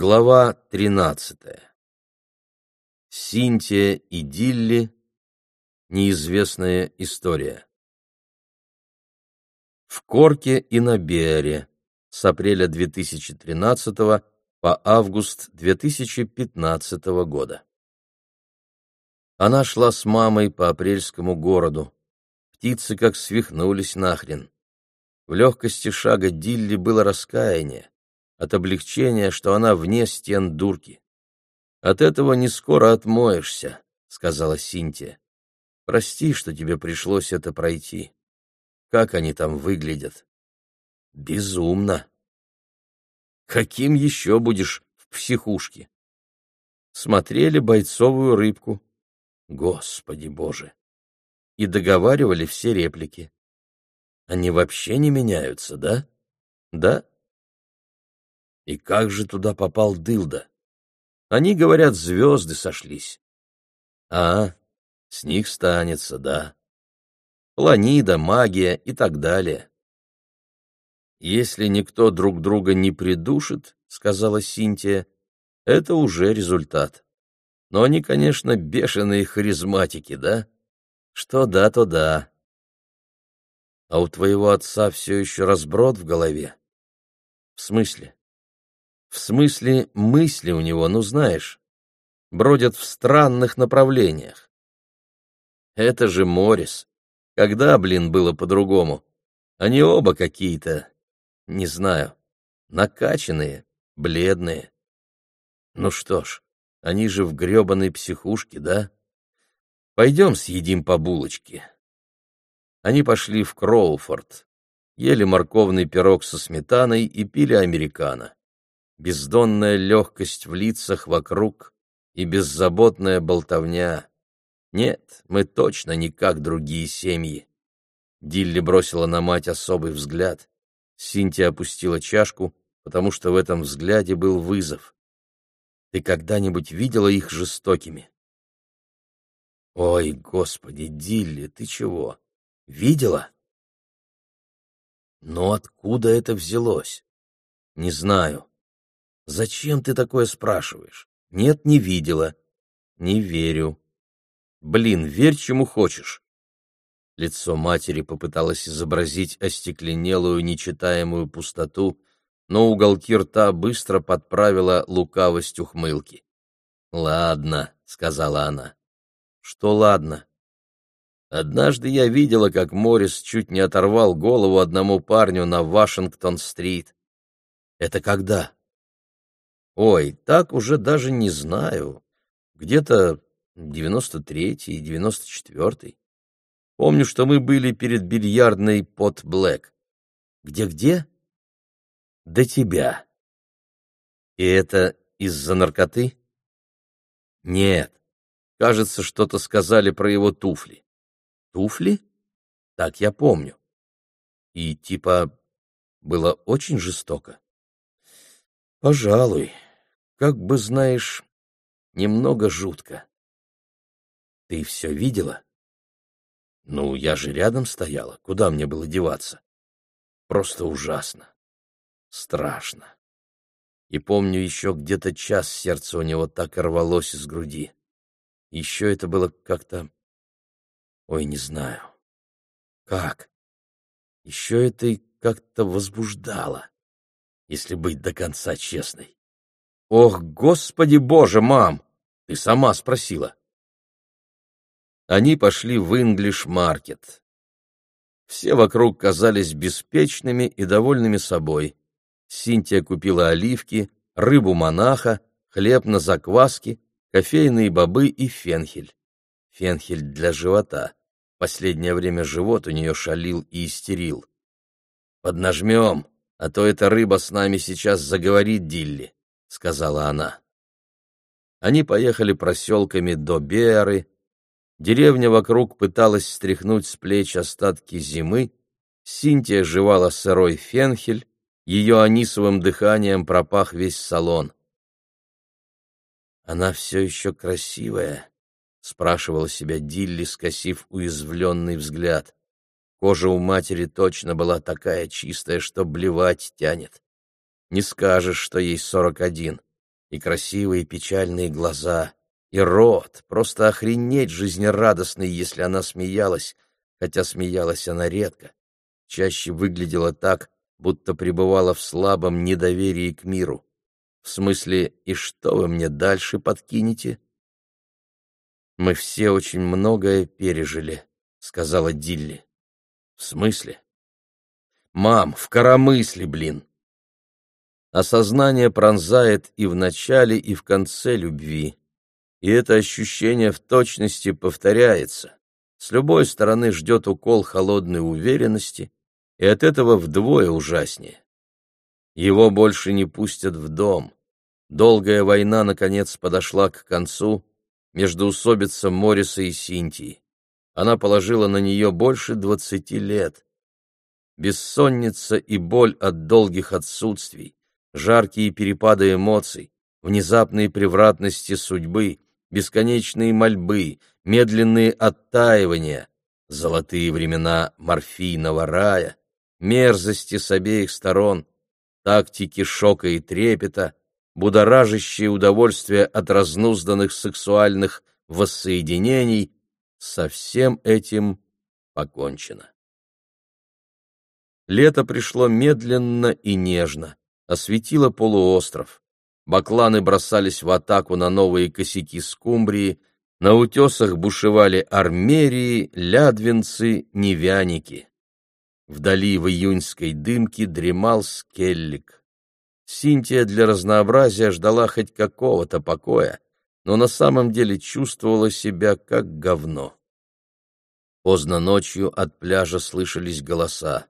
Глава тринадцатая. Синтия и Дилли. Неизвестная история. В Корке и на Бере с апреля 2013 по август 2015 года. Она шла с мамой по апрельскому городу. Птицы как свихнулись нахрен. В легкости шага Дилли было раскаяние от облегчения, что она вне стен дурки. «От этого не скоро отмоешься», — сказала Синтия. «Прости, что тебе пришлось это пройти. Как они там выглядят?» «Безумно». «Каким еще будешь в психушке?» Смотрели бойцовую рыбку. Господи Боже! И договаривали все реплики. Они вообще не меняются, да? Да? И как же туда попал Дылда? Они говорят, звезды сошлись. А, с них станется, да. Планида, магия и так далее. Если никто друг друга не придушит, сказала Синтия, это уже результат. Но они, конечно, бешеные харизматики, да? Что да, то да. А у твоего отца все еще разброд в голове? В смысле? В смысле, мысли у него, ну знаешь, бродят в странных направлениях. Это же Морис. Когда, блин, было по-другому? Они оба какие-то, не знаю, накачанные, бледные. Ну что ж, они же в гребаной психушке, да? Пойдем съедим по булочке. Они пошли в Кроуфорд, ели морковный пирог со сметаной и пили американо бездонная легкость в лицах вокруг и беззаботная болтовня. Нет, мы точно не как другие семьи. Дилли бросила на мать особый взгляд. Синтия опустила чашку, потому что в этом взгляде был вызов. Ты когда-нибудь видела их жестокими? Ой, господи, Дилли, ты чего? Видела? Но откуда это взялось? Не знаю. Зачем ты такое спрашиваешь? Нет, не видела. Не верю. Блин, верь чему хочешь. Лицо матери попыталось изобразить остекленелую, нечитаемую пустоту, но уголки рта быстро подправила лукавость ухмылки. «Ладно», — сказала она. «Что ладно?» Однажды я видела, как Моррис чуть не оторвал голову одному парню на Вашингтон-стрит. «Это когда?» Ой, так уже даже не знаю. Где-то девяносто третий, девяносто четвертый. Помню, что мы были перед бильярдной под Блэк. Где-где? До тебя. И это из-за наркоты? Нет. Кажется, что-то сказали про его туфли. Туфли? Так я помню. И типа было очень жестоко. Пожалуй как бы, знаешь, немного жутко. Ты все видела? Ну, я же рядом стояла, куда мне было деваться? Просто ужасно. Страшно. И помню, еще где-то час сердце у него так рвалось из груди. Еще это было как-то... Ой, не знаю. Как? Еще это и как-то возбуждало, если быть до конца честной. Ох, господи боже, мам! Ты сама спросила. Они пошли в Инглиш-маркет. Все вокруг казались беспечными и довольными собой. Синтия купила оливки, рыбу монаха, хлеб на закваске, кофейные бобы и фенхель. Фенхель для живота. Последнее время живот у нее шалил и истерил. «Поднажмем, а то эта рыба с нами сейчас заговорит, Дилли. — сказала она. Они поехали проселками до Беры. Деревня вокруг пыталась стряхнуть с плеч остатки зимы. Синтия жевала сырой фенхель, ее анисовым дыханием пропах весь салон. «Она все еще красивая?» — спрашивала себя Дилли, скосив уязвленный взгляд. Кожа у матери точно была такая чистая, что блевать тянет. Не скажешь, что ей сорок один. и красивые печальные глаза, и рот, просто охренеть жизнерадостный, если она смеялась, хотя смеялась она редко, чаще выглядела так, будто пребывала в слабом недоверии к миру. В смысле, и что вы мне дальше подкинете? Мы все очень многое пережили, сказала Дилли. В смысле? Мам, в коромысле, блин. Осознание пронзает и в начале, и в конце любви. И это ощущение в точности повторяется. С любой стороны ждет укол холодной уверенности, и от этого вдвое ужаснее. Его больше не пустят в дом. Долгая война, наконец, подошла к концу, междоусобица Мориса и Синтии. Она положила на нее больше двадцати лет. Бессонница и боль от долгих отсутствий, жаркие перепады эмоций, внезапные превратности судьбы, бесконечные мольбы, медленные оттаивания, золотые времена морфийного рая, мерзости с обеих сторон, тактики шока и трепета, будоражащее удовольствие от разнузданных сексуальных воссоединений, со всем этим покончено. Лето пришло медленно и нежно, осветило полуостров. Бакланы бросались в атаку на новые косяки скумбрии, на утесах бушевали армерии, лядвинцы, невяники. Вдали в июньской дымке дремал скеллик. Синтия для разнообразия ждала хоть какого-то покоя, но на самом деле чувствовала себя как говно. Поздно ночью от пляжа слышались голоса.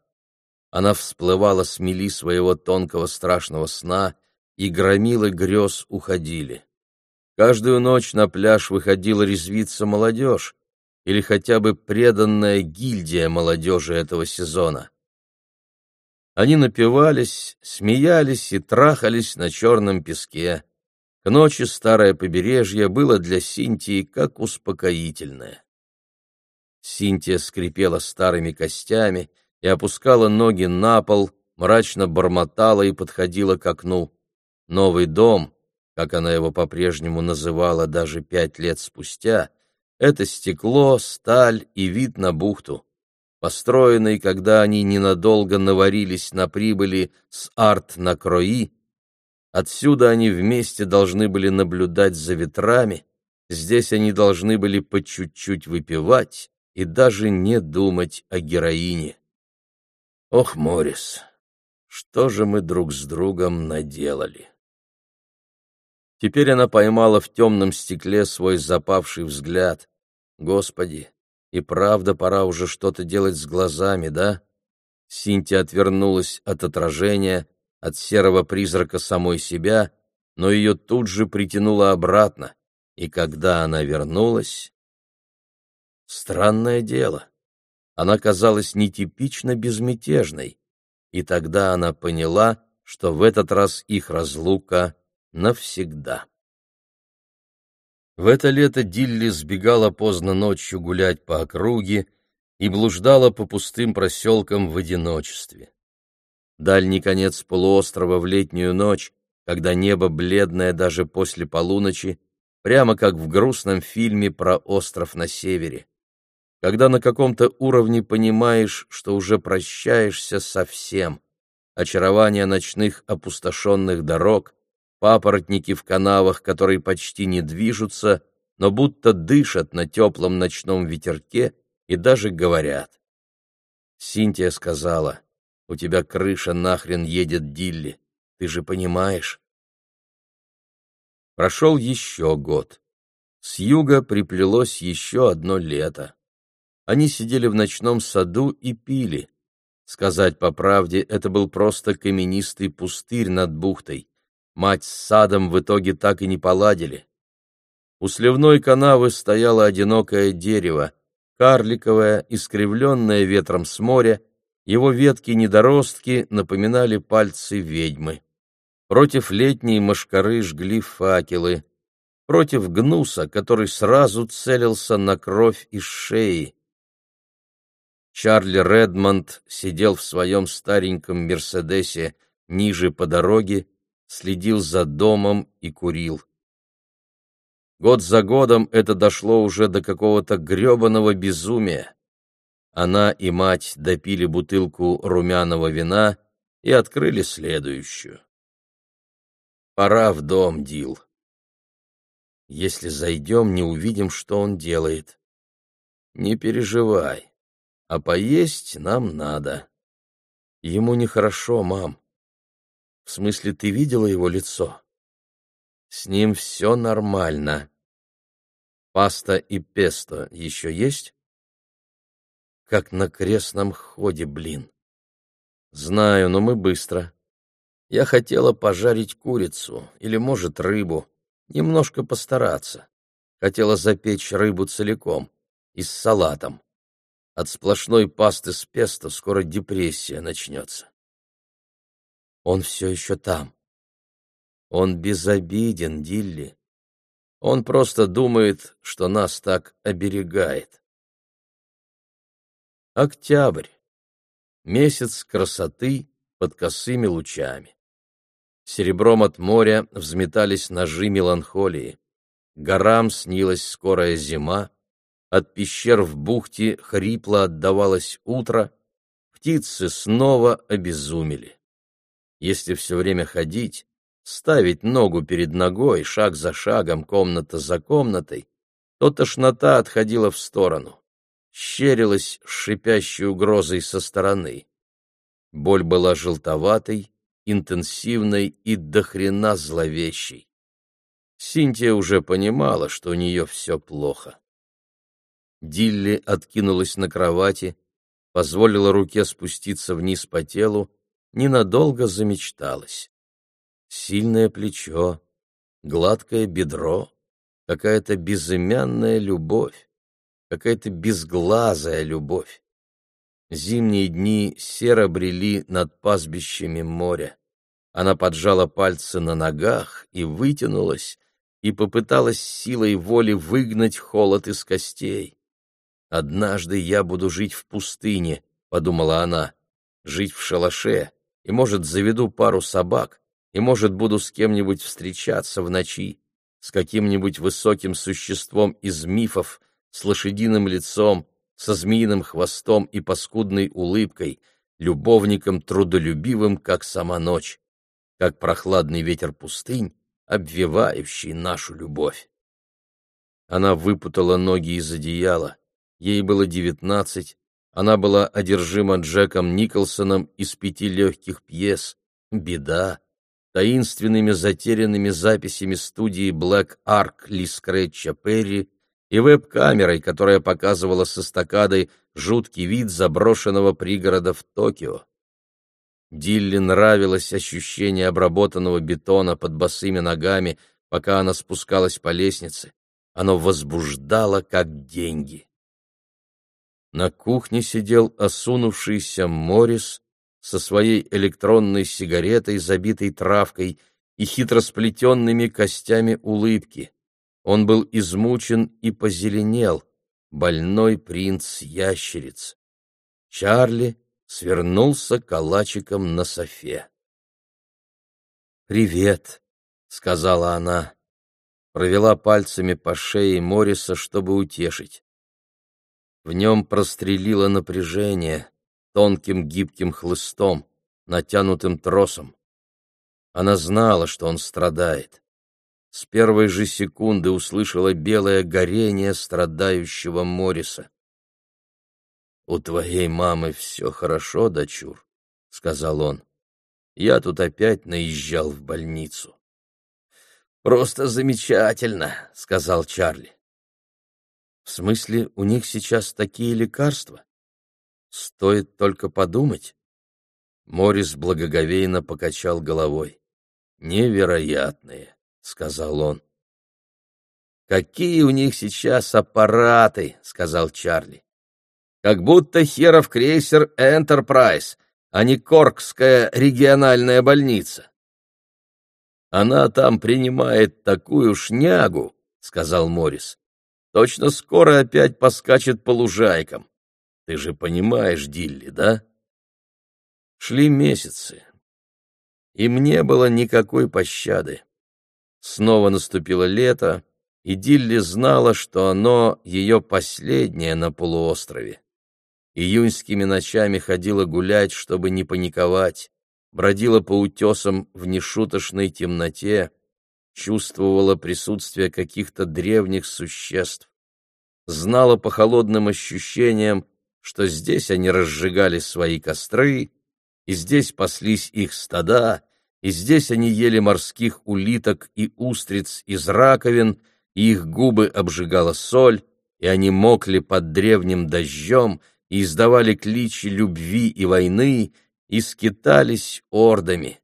Она всплывала с мели своего тонкого страшного сна, и громилы грез уходили. Каждую ночь на пляж выходила резвиться молодежь, или хотя бы преданная гильдия молодежи этого сезона. Они напивались, смеялись и трахались на черном песке. К ночи старое побережье было для Синтии как успокоительное. Синтия скрипела старыми костями и опускала ноги на пол, мрачно бормотала и подходила к окну. Новый дом, как она его по-прежнему называла даже пять лет спустя, это стекло, сталь и вид на бухту. Построенный, когда они ненадолго наварились на прибыли с арт на крои, отсюда они вместе должны были наблюдать за ветрами, здесь они должны были по чуть-чуть выпивать и даже не думать о героине. Ох, Морис, что же мы друг с другом наделали? Теперь она поймала в темном стекле свой запавший взгляд. Господи, и правда пора уже что-то делать с глазами, да? Синтия отвернулась от отражения, от серого призрака самой себя, но ее тут же притянуло обратно, и когда она вернулась... Странное дело. Она казалась нетипично безмятежной, и тогда она поняла, что в этот раз их разлука навсегда. В это лето Дилли сбегала поздно ночью гулять по округе и блуждала по пустым проселкам в одиночестве. Дальний конец полуострова в летнюю ночь, когда небо бледное даже после полуночи, прямо как в грустном фильме про остров на севере. Когда на каком-то уровне понимаешь, что уже прощаешься со всем. Очарование ночных опустошенных дорог, папоротники в канавах, которые почти не движутся, но будто дышат на теплом ночном ветерке и даже говорят. Синтия сказала, «У тебя крыша нахрен едет, Дилли, ты же понимаешь?» Прошел еще год. С юга приплелось еще одно лето. Они сидели в ночном саду и пили. Сказать по правде, это был просто каменистый пустырь над бухтой. Мать с садом в итоге так и не поладили. У сливной канавы стояло одинокое дерево, карликовое, искривленное ветром с моря, его ветки-недоростки напоминали пальцы ведьмы. Против летней мошкары жгли факелы, против гнуса, который сразу целился на кровь из шеи. Чарли Редмонд сидел в своем стареньком «Мерседесе» ниже по дороге следил за домом и курил. Год за годом это дошло уже до какого-то гребаного безумия. Она и мать допили бутылку румяного вина и открыли следующую. «Пора в дом, Дил. Если зайдем, не увидим, что он делает. Не переживай, а поесть нам надо. Ему нехорошо, мам. В смысле, ты видела его лицо?» С ним все нормально. Паста и песто еще есть? Как на крестном ходе, блин. Знаю, но мы быстро. Я хотела пожарить курицу или, может, рыбу. Немножко постараться. Хотела запечь рыбу целиком и с салатом. От сплошной пасты с песто скоро депрессия начнется. Он все еще там. Он безобиден, Дилли. Он просто думает, что нас так оберегает. Октябрь. Месяц красоты под косыми лучами. Серебром от моря взметались ножи меланхолии. Горам снилась скорая зима, от пещер в бухте хрипло отдавалось утро, птицы снова обезумели. Если все время ходить, ставить ногу перед ногой, шаг за шагом, комната за комнатой, то тошнота отходила в сторону, щерилась шипящей угрозой со стороны. Боль была желтоватой, интенсивной и дохрена зловещей. Синтия уже понимала, что у нее все плохо. Дилли откинулась на кровати, позволила руке спуститься вниз по телу, ненадолго замечталась. Сильное плечо, гладкое бедро, какая-то безымянная любовь, какая-то безглазая любовь. Зимние дни серо брели над пастбищами моря. Она поджала пальцы на ногах и вытянулась, и попыталась силой воли выгнать холод из костей. «Однажды я буду жить в пустыне», — подумала она, — «жить в шалаше, и, может, заведу пару собак, и, может, буду с кем-нибудь встречаться в ночи, с каким-нибудь высоким существом из мифов, с лошадиным лицом, со змеиным хвостом и паскудной улыбкой, любовником трудолюбивым, как сама ночь, как прохладный ветер пустынь, обвивающий нашу любовь. Она выпутала ноги из одеяла. Ей было девятнадцать. Она была одержима Джеком Николсоном из пяти легких пьес. Беда, таинственными затерянными записями студии Black Ark Ли Скретча Перри и веб-камерой, которая показывала с эстакадой жуткий вид заброшенного пригорода в Токио. Дилли нравилось ощущение обработанного бетона под босыми ногами, пока она спускалась по лестнице. Оно возбуждало, как деньги. На кухне сидел осунувшийся Морис со своей электронной сигаретой, забитой травкой и хитросплетенными костями улыбки. Он был измучен и позеленел, больной принц-ящериц. Чарли свернулся калачиком на софе. «Привет», — сказала она. Провела пальцами по шее Мориса, чтобы утешить. В нем прострелило напряжение, тонким гибким хлыстом, натянутым тросом. Она знала, что он страдает. С первой же секунды услышала белое горение страдающего Мориса. «У твоей мамы все хорошо, дочур», — сказал он. «Я тут опять наезжал в больницу». «Просто замечательно», — сказал Чарли. «В смысле, у них сейчас такие лекарства?» Стоит только подумать. Морис благоговейно покачал головой. Невероятные, сказал он. Какие у них сейчас аппараты, сказал Чарли. Как будто херов крейсер Энтерпрайз, а не Коркская региональная больница. Она там принимает такую шнягу, сказал Морис. Точно скоро опять поскачет по лужайкам. Ты же понимаешь, Дилли, да? Шли месяцы. Им не было никакой пощады. Снова наступило лето, и Дилли знала, что оно ее последнее на полуострове. Июньскими ночами ходила гулять, чтобы не паниковать, бродила по утесам в нешуточной темноте, чувствовала присутствие каких-то древних существ, знала по холодным ощущениям, что здесь они разжигали свои костры, и здесь паслись их стада, и здесь они ели морских улиток и устриц из раковин, и их губы обжигала соль, и они мокли под древним дождем, и издавали кличи любви и войны, и скитались ордами.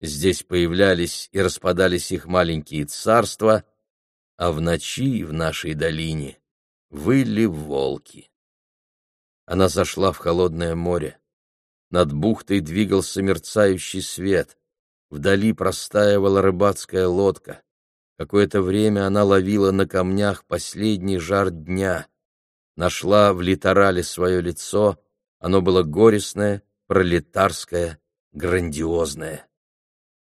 Здесь появлялись и распадались их маленькие царства, а в ночи в нашей долине выли волки. Она зашла в холодное море. Над бухтой двигался мерцающий свет. Вдали простаивала рыбацкая лодка. Какое-то время она ловила на камнях последний жар дня. Нашла в литорале свое лицо, оно было горестное, пролетарское, грандиозное.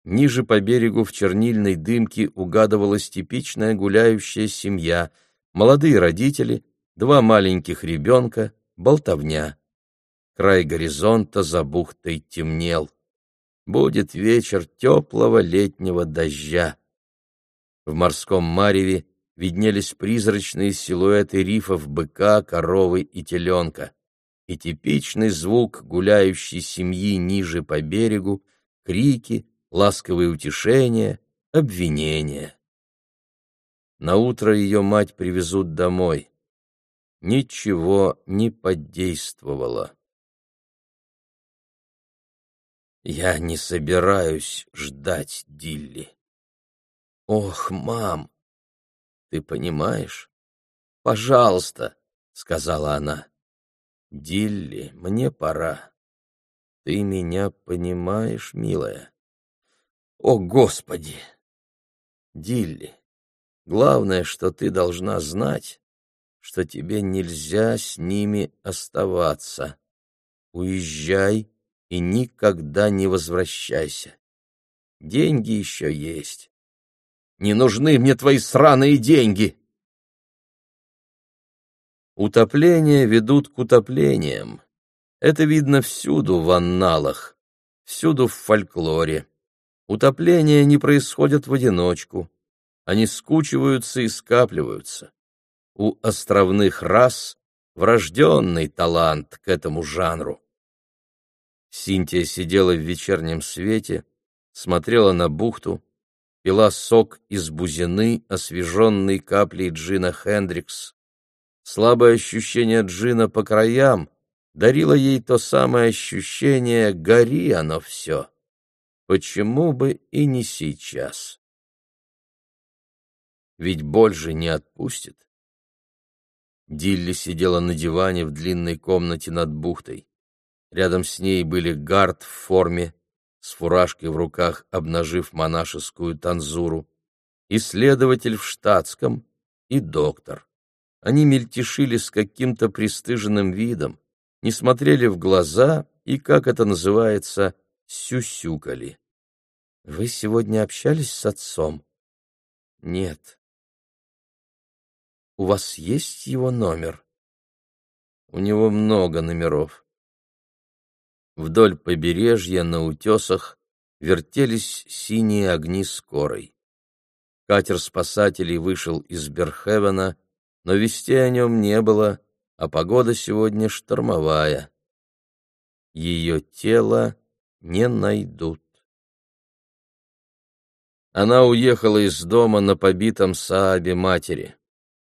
Ниже по берегу в чернильной дымке угадывалась типичная гуляющая семья, молодые родители, два маленьких ребенка, болтовня. Край горизонта за бухтой темнел. Будет вечер теплого летнего дождя. В морском мареве виднелись призрачные силуэты рифов быка, коровы и теленка. И типичный звук гуляющей семьи ниже по берегу, крики, ласковые утешения, обвинения. На утро ее мать привезут домой. Ничего не подействовало. Я не собираюсь ждать Дилли. Ох, мам, ты понимаешь? Пожалуйста, сказала она. Дилли, мне пора. Ты меня понимаешь, милая? О, Господи! Дилли, главное, что ты должна знать, что тебе нельзя с ними оставаться. Уезжай и никогда не возвращайся. Деньги еще есть. Не нужны мне твои сраные деньги. Утопления ведут к утоплениям. Это видно всюду в анналах, всюду в фольклоре. Утопления не происходят в одиночку. Они скучиваются и скапливаются. У островных рас врожденный талант к этому жанру. Синтия сидела в вечернем свете, смотрела на бухту, пила сок из бузины, освеженный каплей джина Хендрикс. Слабое ощущение джина по краям дарило ей то самое ощущение «гори оно все». Почему бы и не сейчас? Ведь больше не отпустит. Дилли сидела на диване в длинной комнате над бухтой. Рядом с ней были гард в форме, с фуражкой в руках, обнажив монашескую танзуру, исследователь в штатском и доктор. Они мельтешили с каким-то пристыженным видом, не смотрели в глаза и, как это называется, сюсюкали. — Вы сегодня общались с отцом? — Нет. — У вас есть его номер? — У него много номеров. Вдоль побережья на утесах вертелись синие огни скорой. Катер спасателей вышел из Берхевена, но вести о нем не было, а погода сегодня штормовая. Ее тело не найдут. Она уехала из дома на побитом Саабе матери,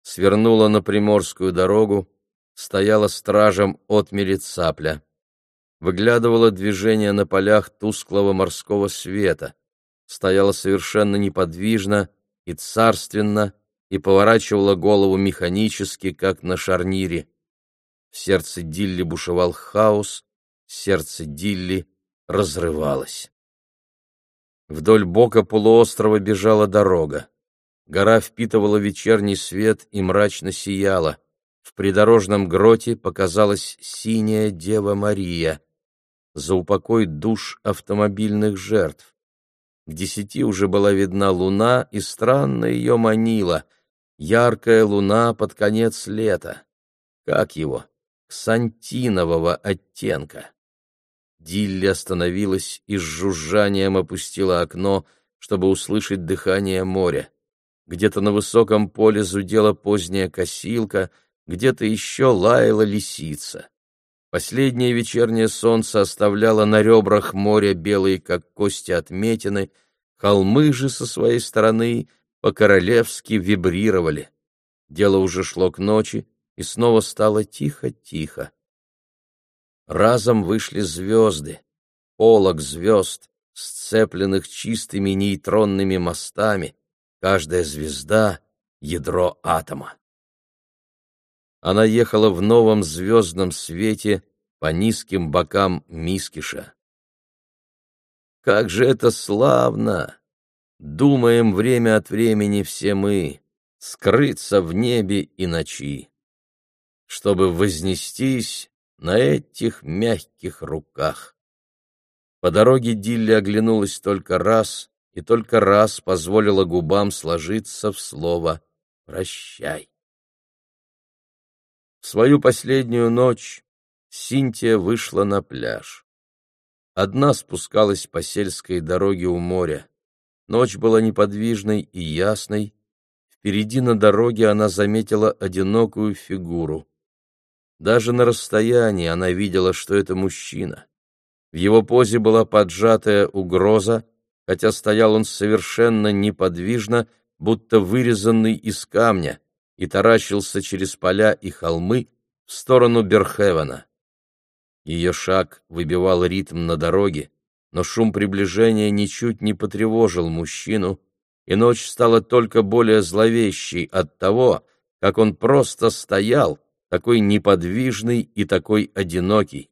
свернула на Приморскую дорогу, стояла стражем отмели цапля. Выглядывала движение на полях тусклого морского света, стояла совершенно неподвижно и царственно и поворачивала голову механически, как на шарнире. В сердце Дилли бушевал хаос, сердце Дилли разрывалось. Вдоль бока полуострова бежала дорога. Гора впитывала вечерний свет и мрачно сияла. В придорожном гроте показалась синяя Дева Мария. за упокой душ автомобильных жертв. К десяти уже была видна луна, и странно ее манила. Яркая луна под конец лета. Как его? Ксантинового оттенка. Дилли остановилась и с жужжанием опустила окно, чтобы услышать дыхание моря. Где-то на высоком поле зудела поздняя косилка, где-то еще лаяла лисица. Последнее вечернее солнце оставляло на ребрах моря белые, как кости отметины, холмы же со своей стороны по-королевски вибрировали. Дело уже шло к ночи, и снова стало тихо-тихо. Разом вышли звезды, полог звезд, сцепленных чистыми нейтронными мостами, каждая звезда — ядро атома. Она ехала в новом звездном свете по низким бокам Мискиша. Как же это славно! Думаем время от времени все мы, скрыться в небе и ночи, чтобы вознестись на этих мягких руках. По дороге Дилли оглянулась только раз и только раз позволила губам сложиться в слово «прощай». В свою последнюю ночь Синтия вышла на пляж. Одна спускалась по сельской дороге у моря. Ночь была неподвижной и ясной. Впереди на дороге она заметила одинокую фигуру. Даже на расстоянии она видела, что это мужчина. В его позе была поджатая угроза, хотя стоял он совершенно неподвижно, будто вырезанный из камня, и таращился через поля и холмы в сторону Берхевена. Ее шаг выбивал ритм на дороге, но шум приближения ничуть не потревожил мужчину, и ночь стала только более зловещей от того, как он просто стоял, такой неподвижный и такой одинокий.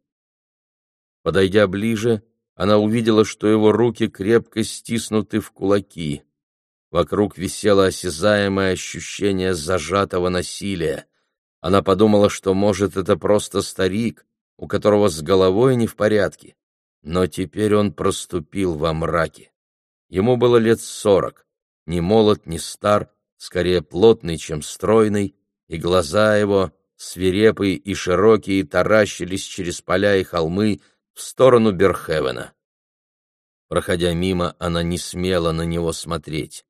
Подойдя ближе, она увидела, что его руки крепко стиснуты в кулаки. Вокруг висело осязаемое ощущение зажатого насилия. Она подумала, что, может, это просто старик, у которого с головой не в порядке. Но теперь он проступил во мраке. Ему было лет сорок, ни молод, ни стар, скорее плотный, чем стройный, и глаза его, свирепые и широкие, таращились через поля и холмы в сторону Берхевена. Проходя мимо, она не смела на него смотреть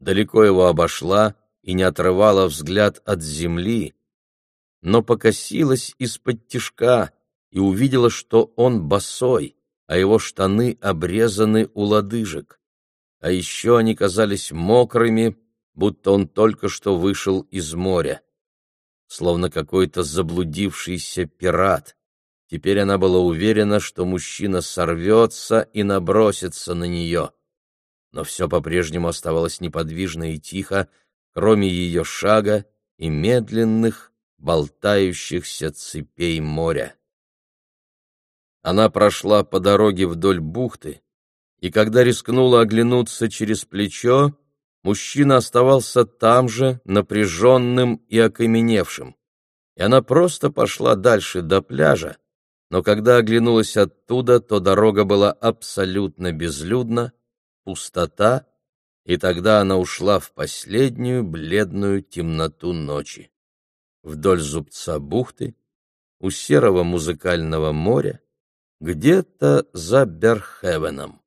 далеко его обошла и не отрывала взгляд от земли, но покосилась из-под тишка и увидела, что он босой, а его штаны обрезаны у лодыжек. А еще они казались мокрыми, будто он только что вышел из моря. Словно какой-то заблудившийся пират. Теперь она была уверена, что мужчина сорвется и набросится на нее но все по-прежнему оставалось неподвижно и тихо, кроме ее шага и медленных, болтающихся цепей моря. Она прошла по дороге вдоль бухты, и когда рискнула оглянуться через плечо, мужчина оставался там же, напряженным и окаменевшим. И она просто пошла дальше до пляжа, но когда оглянулась оттуда, то дорога была абсолютно безлюдна, пустота, и тогда она ушла в последнюю бледную темноту ночи. Вдоль зубца бухты, у серого музыкального моря, где-то за Берхевеном.